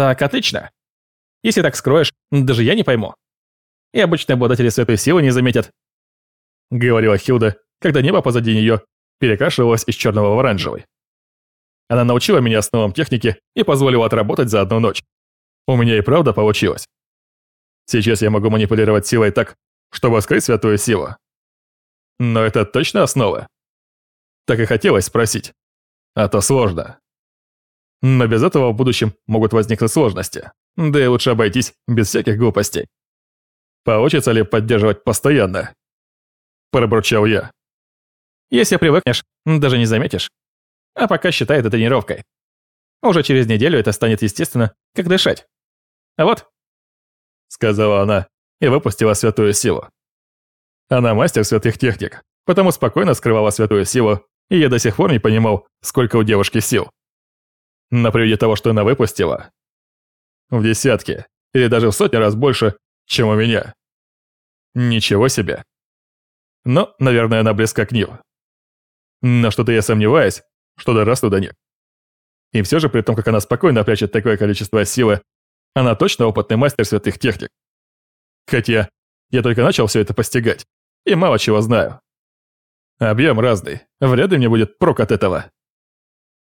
Так, отлично. Если так скроешь, даже я не пойму. И обычные обладатели святой силы не заметят. Говорила Хилда, когда небо позади нее перекрашивалось из черного в оранжевый. Она научила меня основам техники и позволила отработать за одну ночь. У меня и правда получилось. Сейчас я могу манипулировать силой так, чтобы скрыть святую силу. Но это точно основа? Так и хотелось спросить. А то сложно. Но без этого в будущем могут возникнуть сложности. Да и лучше обойтись без всяких глупостей. Получится ли поддерживать постоянно? Пробурчал я. Если привыкнешь, даже не заметишь. А пока считай это тренировкой. Уже через неделю это станет естественно, как дышать. А вот, сказала она и выпустила святую силу. Она мастер святых техник, потому спокойно скрывала святую силу, и я до сих пор не понимал, сколько у девушки сил. На приводе того, что она выпустила, в десятки или даже в сотни раз больше, чем у меня. Ничего себе. Но, наверное, она близка к ним. Но что-то я сомневаюсь, что дорасту до них. И все же, при том, как она спокойно прячет такое количество силы, она точно опытный мастер святых техник. Хотя, я только начал все это постигать, и мало чего знаю. Объем разный, вряд ли мне будет прок от этого.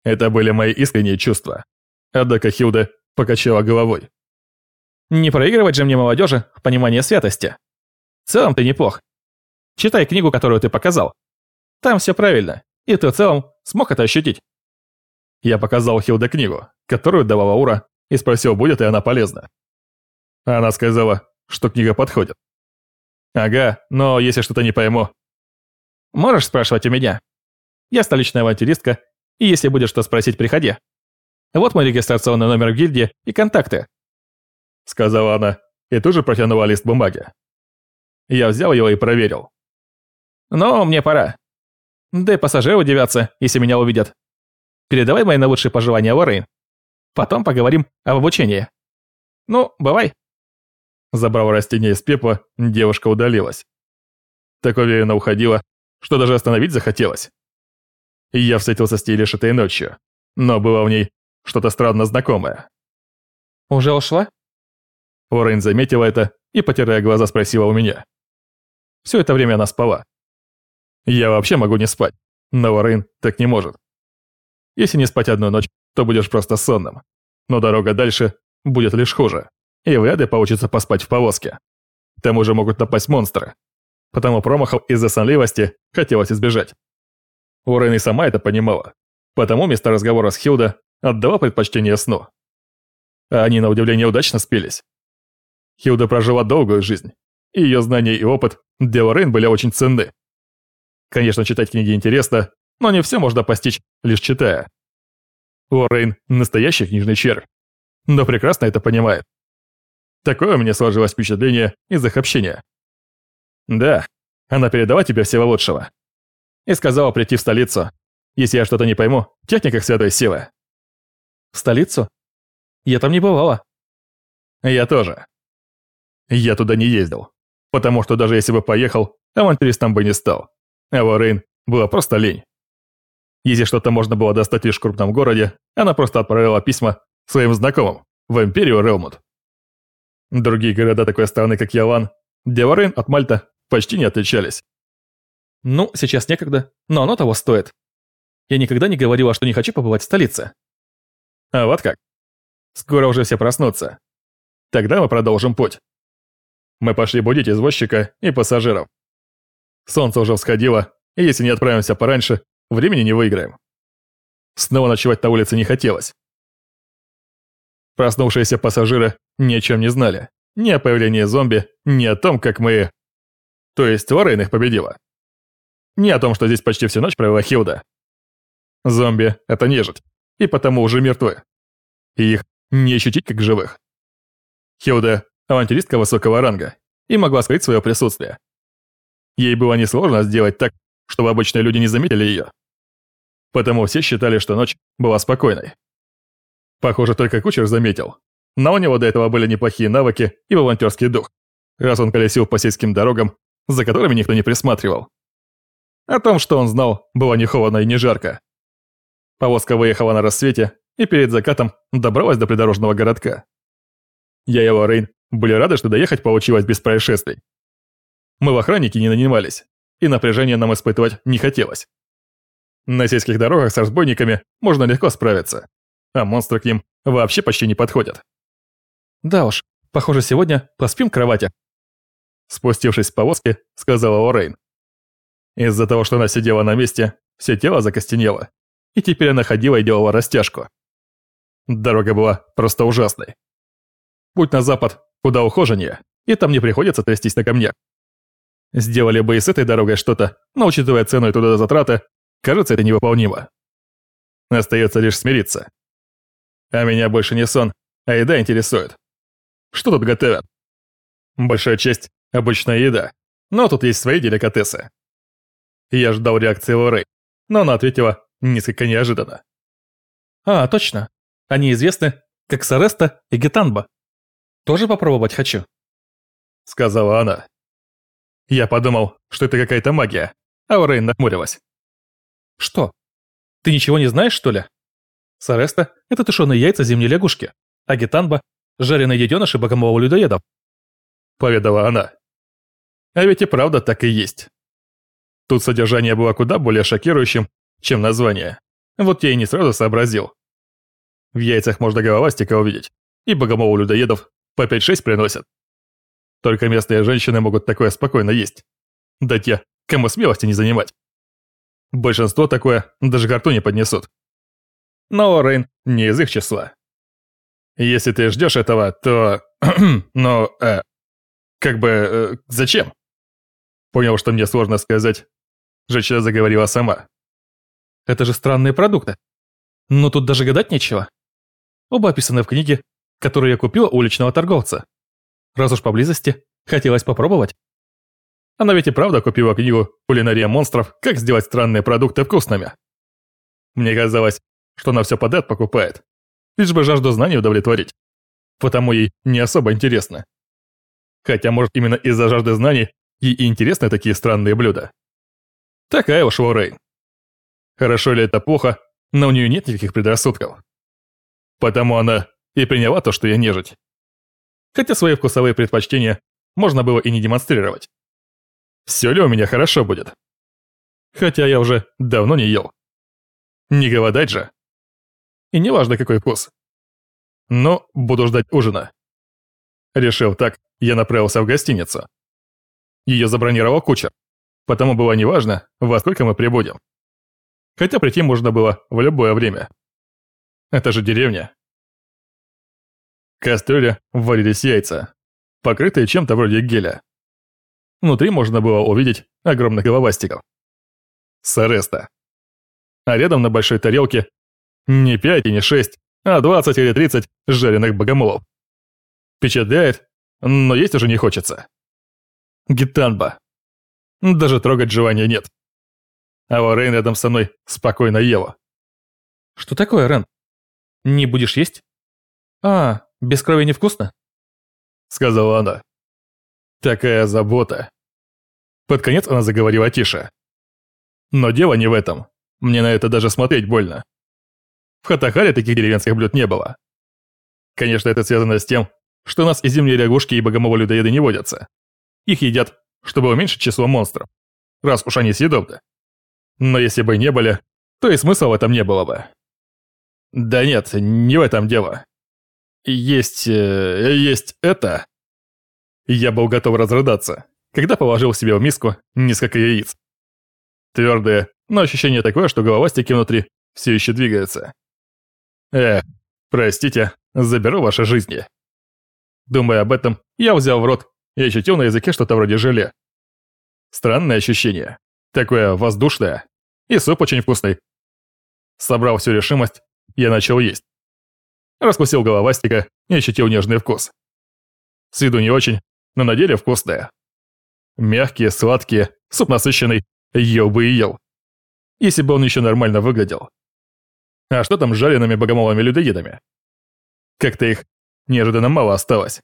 Это были мои искренние чувства. Однако Хилда покачала головой. Не проигрывать же мне молодежи в понимании святости. В целом ты неплох. Читай книгу, которую ты показал. Там все правильно, и ты в целом смог это ощутить. Я показал Хилде книгу, которую давала Ура, и спросил, будет ли она полезна. Она сказала, что книга подходит. Ага, но если что-то не пойму. Можешь спрашивать у меня? Я столичная авантюристка, и если будешь что спросить, приходи. Вот мой регистрационный номер в гильдии и контакты. Сказала она, и тут же протянула лист бумаги. Я взял его и проверил. Но мне пора. Да и пассажиры удивятся, если меня увидят. Передавай мои наилучшие пожелания Лоррейн. Потом поговорим об обучении. Ну, бывай. Забрав растение из пепла, девушка удалилась. Так уверенно уходила, что даже остановить захотелось. Я встретился с лишь этой ночью, но было в ней что-то странно знакомое. «Уже ушла?» Лоррейн заметила это и, потирая глаза, спросила у меня. Все это время она спала. Я вообще могу не спать, но Лоррейн так не может. Если не спать одну ночь, то будешь просто сонным. Но дорога дальше будет лишь хуже, и вряд ли получится поспать в повозке. К тому же могут напасть монстры. Потому промахов из-за сонливости хотелось избежать. Уоррен и сама это понимала, потому вместо разговора с Хилда отдала предпочтение сну. А они, на удивление, удачно спелись. Хилда прожила долгую жизнь, и ее знания и опыт для Уоррен были очень ценны. Конечно, читать книги интересно, но не все можно постичь, лишь читая. Уоррейн – настоящий книжный червь, но прекрасно это понимает. Такое у меня сложилось впечатление из их общения. Да, она передала тебе всего лучшего. И сказала прийти в столицу, если я что-то не пойму, в техниках святой силы. В столицу? Я там не бывала. Я тоже. Я туда не ездил, потому что даже если бы поехал, авантюристом бы не стал. А Уоррейн была просто лень. Если что-то можно было достать лишь в крупном городе, она просто отправила письма своим знакомым в Империю Релмут. Другие города такой страны, как Ялан, Деварин от Мальта почти не отличались. Ну, сейчас некогда, но оно того стоит. Я никогда не говорила, что не хочу побывать в столице. А вот как. Скоро уже все проснутся. Тогда мы продолжим путь. Мы пошли будить извозчика и пассажиров. Солнце уже всходило, и если не отправимся пораньше, Времени не выиграем. Снова ночевать на улице не хотелось. Проснувшиеся пассажиры ни о чем не знали. Ни о появлении зомби, ни о том, как мы... То есть Лоррейн их победила. Ни о том, что здесь почти всю ночь провела Хилда. Зомби — это нежить, и потому уже мертвы. И их не ощутить как живых. Хилда — авантюристка высокого ранга и могла скрыть свое присутствие. Ей было несложно сделать так, чтобы обычные люди не заметили ее потому все считали, что ночь была спокойной. Похоже, только кучер заметил. Но у него до этого были неплохие навыки и волонтерский дух, раз он колесил по сельским дорогам, за которыми никто не присматривал. О том, что он знал, было не холодно и не жарко. Повозка выехала на рассвете и перед закатом добралась до придорожного городка. Я и Лоррейн были рады, что доехать получилось без происшествий. Мы в охранники не нанимались, и напряжение нам испытывать не хотелось. На сельских дорогах с разбойниками можно легко справиться, а монстры к ним вообще почти не подходят. Да уж, похоже, сегодня поспим в кровати. Спустившись с повозки, сказала Лоррейн. Из-за того, что она сидела на месте, все тело закостенело, и теперь она ходила и делала растяжку. Дорога была просто ужасной. Путь на запад куда ухоженнее, и там не приходится трястись на камнях. Сделали бы и с этой дорогой что-то, но учитывая цену и туда затраты, кажется, это невыполнимо. Остается лишь смириться. А меня больше не сон, а еда интересует. Что тут готовят? Большая часть – обычная еда, но тут есть свои деликатесы. Я ждал реакции Лоры, но она ответила несколько неожиданно. А, точно. Они известны как Сареста и Гетанба. Тоже попробовать хочу. Сказала она. Я подумал, что это какая-то магия, а Лоррейн нахмурилась. Что? Ты ничего не знаешь, что ли? Сареста – это тушеные яйца зимней лягушки, а Гетанба – жареные детеныши богомолов людоедов. Поведала она. А ведь и правда так и есть. Тут содержание было куда более шокирующим, чем название. Вот я и не сразу сообразил. В яйцах можно головастика увидеть, и богомолу людоедов по 5-6 приносят. Только местные женщины могут такое спокойно есть. Да те, кому смелости не занимать. Большинство такое даже карту не поднесут. Но Рейн не из их числа. Если ты ждешь этого, то... ну, э, как бы, э, зачем? Понял, что мне сложно сказать. Женщина заговорила сама. Это же странные продукты. Но тут даже гадать нечего. Оба описаны в книге, которую я купила у уличного торговца. Раз уж поблизости, хотелось попробовать. Она ведь и правда купила книгу «Кулинария монстров. Как сделать странные продукты вкусными». Мне казалось, что она все подряд покупает, лишь бы жажду знаний удовлетворить. Потому ей не особо интересно. Хотя, может, именно из-за жажды знаний и интересны такие странные блюда. Такая уж Лоррейн. Хорошо ли это плохо, но у нее нет никаких предрассудков. Потому она и приняла то, что я нежить. Хотя свои вкусовые предпочтения можно было и не демонстрировать. Все ли у меня хорошо будет? Хотя я уже давно не ел. Не голодать же. И не важно какой вкус. Но буду ждать ужина. Решил так, я направился в гостиницу. Ее забронировал кучер, потому было неважно, во сколько мы прибудем. Хотя прийти можно было в любое время. Это же деревня. В кастрюле варились яйца, покрытые чем-то вроде геля. Внутри можно было увидеть огромных головастиков. Сареста. А рядом на большой тарелке не пять и не шесть, а двадцать или тридцать жареных богомолов. Впечатляет, но есть уже не хочется. Гитанба. Даже трогать желания нет. А Лоррейн рядом со мной спокойно ела. Что такое, Рен? Не будешь есть? А, без крови невкусно? Сказала она. Такая забота. Под конец она заговорила тише. Но дело не в этом. Мне на это даже смотреть больно. В Хатахаре таких деревенских блюд не было. Конечно, это связано с тем, что у нас и зимние лягушки, и богомолы-людоеды не водятся. Их едят, чтобы уменьшить число монстров. Раз уж они съедобны. Но если бы не были, то и смысла в этом не было бы. Да нет, не в этом дело. Есть... Э, есть это... Я был готов разрыдаться, когда положил себе в миску несколько яиц. Твердые, но ощущение такое, что головастики внутри все еще двигаются. Эх, простите, заберу ваши жизни. Думая об этом, я взял в рот и ощутил на языке что-то вроде желе. Странное ощущение. Такое воздушное. И суп очень вкусный. Собрал всю решимость, я начал есть. Раскусил головастика и ощутил нежный вкус. С виду не очень, но на деле вкусное. Мягкие, сладкие, суп насыщенный, ел бы и ел. Если бы он еще нормально выглядел. А что там с жареными богомолами-людоедами? Как-то их неожиданно мало осталось.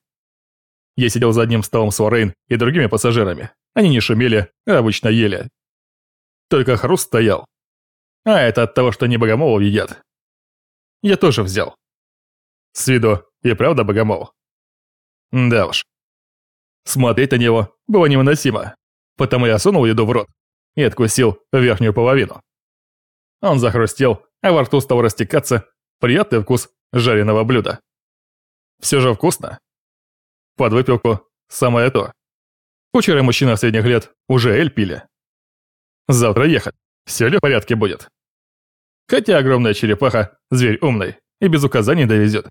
Я сидел за одним столом с Лоррейн и другими пассажирами. Они не шумели, а обычно ели. Только хруст стоял. А это от того, что не богомолов едят. Я тоже взял. С виду и правда богомол. Да уж. Смотреть на него было невыносимо, потому я сунул еду в рот и откусил верхнюю половину. Он захрустел, а во рту стал растекаться приятный вкус жареного блюда. Все же вкусно. Под выпивку самое то. Кучеры мужчина средних лет уже эль пили. Завтра ехать. Все ли в порядке будет? Хотя огромная черепаха, зверь умный, и без указаний довезет.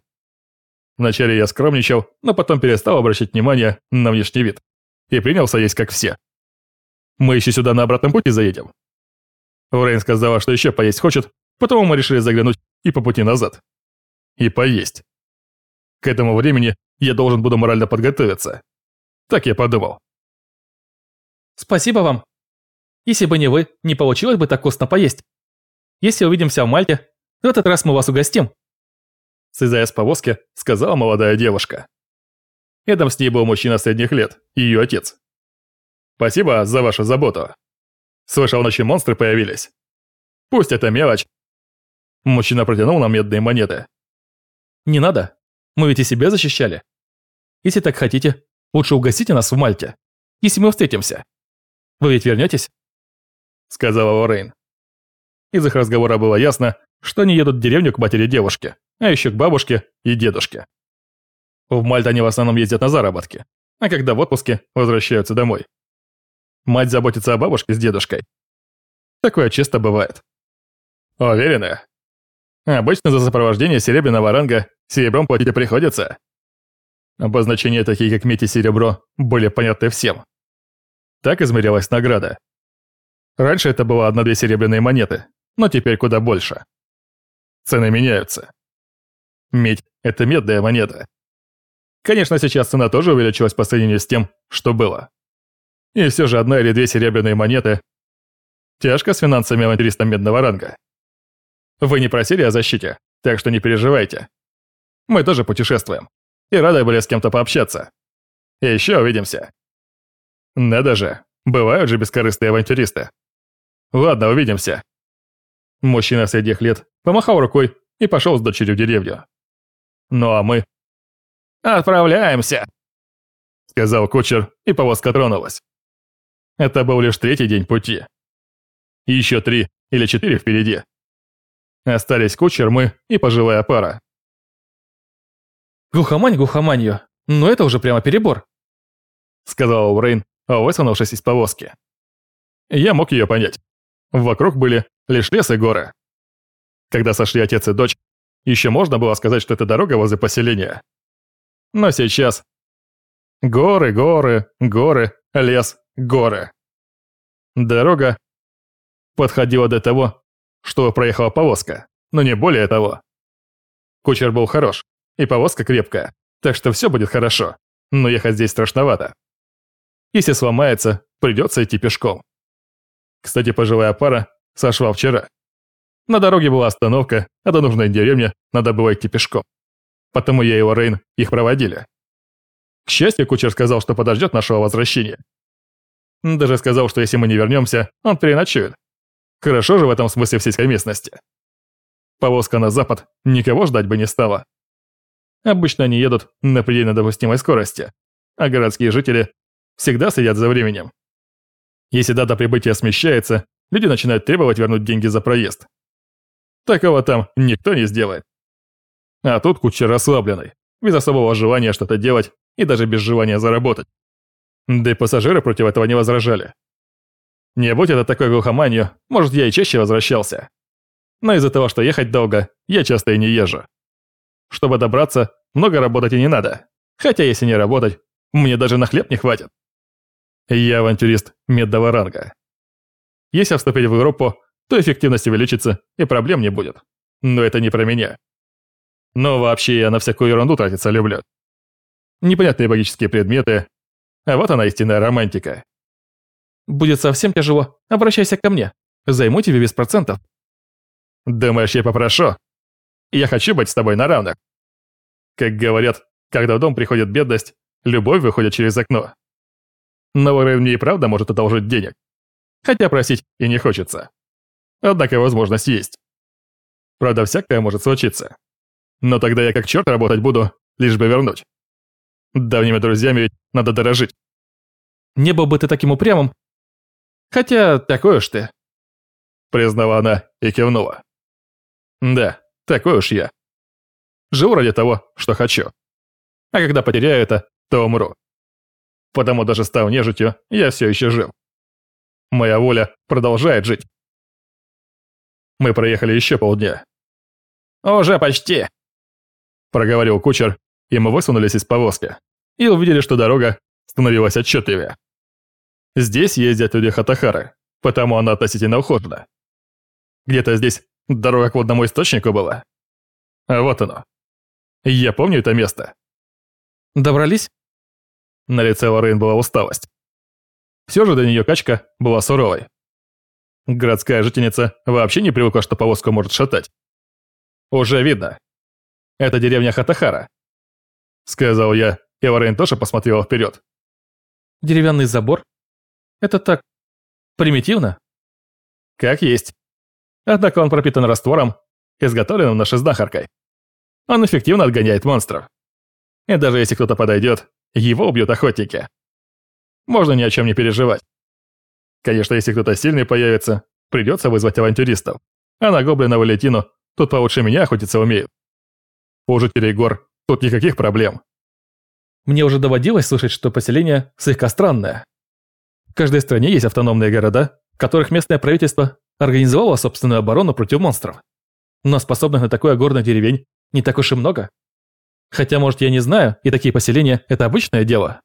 Вначале я скромничал, но потом перестал обращать внимание на внешний вид. И принялся есть как все. Мы еще сюда на обратном пути заедем. Урейн сказала, что еще поесть хочет, потому мы решили заглянуть и по пути назад. И поесть. К этому времени я должен буду морально подготовиться. Так я подумал. Спасибо вам. Если бы не вы, не получилось бы так вкусно поесть. Если увидимся в Мальте, в этот раз мы вас угостим. Слезая с повозки, сказала молодая девушка. Рядом с ней был мужчина средних лет, ее отец. Спасибо за вашу заботу. Слышал, ночью монстры появились. Пусть это мелочь. Мужчина протянул нам медные монеты. Не надо. Мы ведь и себя защищали. Если так хотите, лучше угостите нас в Мальте, если мы встретимся. Вы ведь вернетесь? Сказала Лоррейн. Из их разговора было ясно, что они едут в деревню к матери девушки, а еще к бабушке и дедушке. В Мальт они в основном ездят на заработки, а когда в отпуске, возвращаются домой. Мать заботится о бабушке с дедушкой. Такое часто бывает. Уверены? Обычно за сопровождение серебряного ранга серебром платить приходится. Обозначения такие, как медь и серебро, были понятны всем. Так измерялась награда. Раньше это было одна-две серебряные монеты, но теперь куда больше. Цены меняются. Медь – это медная монета. Конечно, сейчас цена тоже увеличилась по сравнению с тем, что было. И все же одна или две серебряные монеты – тяжко с финансами авантюристам медного ранга. Вы не просили о защите, так что не переживайте. Мы тоже путешествуем. И рады были с кем-то пообщаться. Еще увидимся. Надо же, бывают же бескорыстные авантюристы. Ладно, увидимся. Мужчина средних лет помахал рукой и пошел с дочерью в деревню. Ну а мы... «Отправляемся!» Сказал кучер, и повозка тронулась. Это был лишь третий день пути. Еще три или четыре впереди. Остались кучер, мы и пожилая пара. «Глухомань глухоманью, но это уже прямо перебор», сказал Урейн, высунувшись из повозки. Я мог ее понять. Вокруг были лишь лес и горы. Когда сошли отец и дочь, еще можно было сказать, что это дорога возле поселения. Но сейчас... Горы, горы, горы, лес, горы. Дорога подходила до того, что проехала повозка, но не более того. Кучер был хорош, и повозка крепкая, так что все будет хорошо, но ехать здесь страшновато. Если сломается, придется идти пешком. Кстати, пожилая пара сошла вчера. На дороге была остановка, а до нужной деревни надо было идти пешком. Потому я и Лоррейн их проводили. К счастью, кучер сказал, что подождет нашего возвращения. Даже сказал, что если мы не вернемся, он переночует. Хорошо же в этом смысле в сельской местности. Повозка на запад никого ждать бы не стала. Обычно они едут на предельно допустимой скорости, а городские жители всегда следят за временем. Если дата прибытия смещается, люди начинают требовать вернуть деньги за проезд. Такого там никто не сделает. А тут кучер расслабленный, без особого желания что-то делать и даже без желания заработать. Да и пассажиры против этого не возражали. Не будь это такой глухоманью, может, я и чаще возвращался. Но из-за того, что ехать долго, я часто и не езжу. Чтобы добраться, много работать и не надо. Хотя если не работать, мне даже на хлеб не хватит. Я авантюрист медного ранга. Если вступить в Европу, то эффективность увеличится и проблем не будет. Но это не про меня. Но вообще я на всякую ерунду тратиться люблю. Непонятные магические предметы. А вот она истинная романтика. Будет совсем тяжело, обращайся ко мне. Займу тебе без процентов. Думаешь, я попрошу? Я хочу быть с тобой на равных. Как говорят, когда в дом приходит бедность, любовь выходит через окно. Но Варен мне и правда может одолжить денег. Хотя просить и не хочется. однако возможность есть. Правда, всякое может случиться. Но тогда я как черт работать буду, лишь бы вернуть. Давними друзьями ведь надо дорожить. Не был бы ты таким упрямым. Хотя, такой уж ты. Признала она и кивнула. Да, такой уж я. Живу ради того, что хочу. А когда потеряю это, то умру. Потому даже став нежитью, я все еще жив. Моя воля продолжает жить. Мы проехали еще полдня. «Уже почти», — проговорил кучер, и мы высунулись из повозки и увидели, что дорога становилась отчетливее. Здесь ездят люди Хатахары, потому она относительно ухожена. Где-то здесь дорога к водному источнику была. А вот оно. Я помню это место. Добрались? На лице Лорейн была усталость. Все же до нее качка была суровой. Городская жительница вообще не привыкла, что повозку может шатать. Уже видно. Это деревня Хатахара. Сказал я, и Лорейн тоже посмотрела вперед. Деревянный забор? Это так... примитивно? Как есть. Однако он пропитан раствором, изготовленным нашей знахаркой. Он эффективно отгоняет монстров. И даже если кто-то подойдет, его убьют охотники. Можно ни о чем не переживать. Конечно, если кто-то сильный появится, придется вызвать авантюристов. А на гоблина Валентину тут получше меня охотиться умеют. У жителей гор тут никаких проблем. Мне уже доводилось слышать, что поселение слегка странное. Каждой стране есть автономные города, в которых местное правительство организовало собственную оборону против монстров. Но способных на такое горных деревень не так уж и много. Хотя, может, я не знаю, и такие поселения – это обычное дело.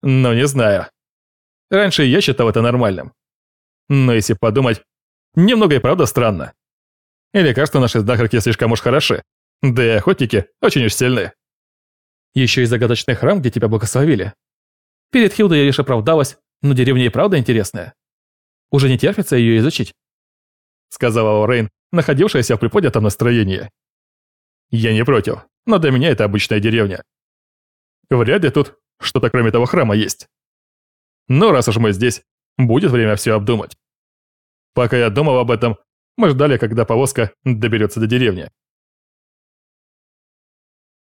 Ну, не знаю. Раньше я считал это нормальным. Но если подумать, немного и правда странно. И лекарства наши знахарки слишком уж хороши, да и охотники очень уж сильны. Еще и загадочный храм, где тебя благословили. Перед Хилдой я лишь оправдалась, но деревня и правда интересная. Уже не терпится ее изучить. Сказала Орейн, находившаяся в приподнятом настроении. Я не против, но для меня это обычная деревня. Вряд ли тут что-то кроме того храма есть. Но раз уж мы здесь, будет время все обдумать. Пока я думал об этом, мы ждали, когда повозка доберется до деревни.